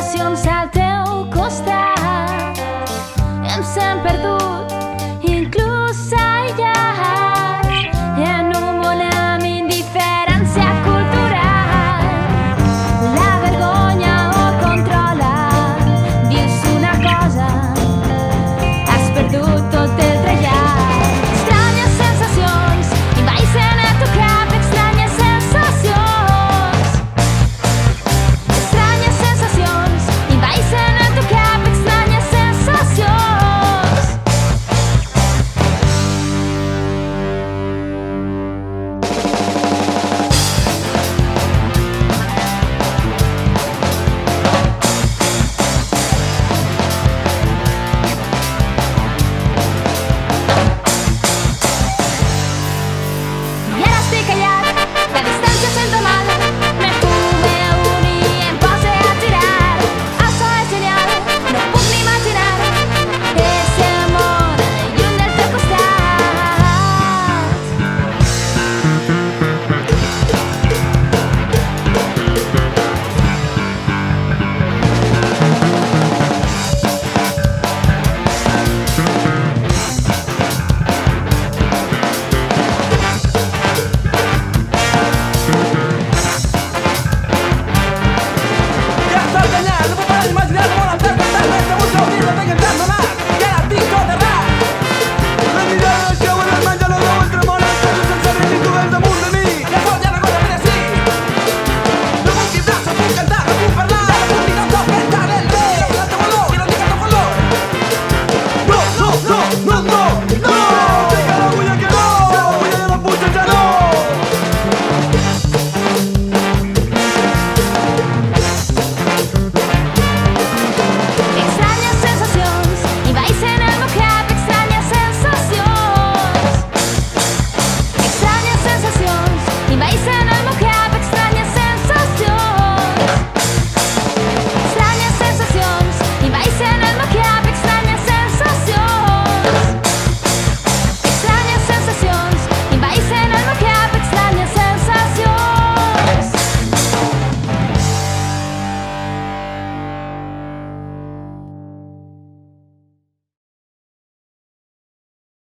generacions Something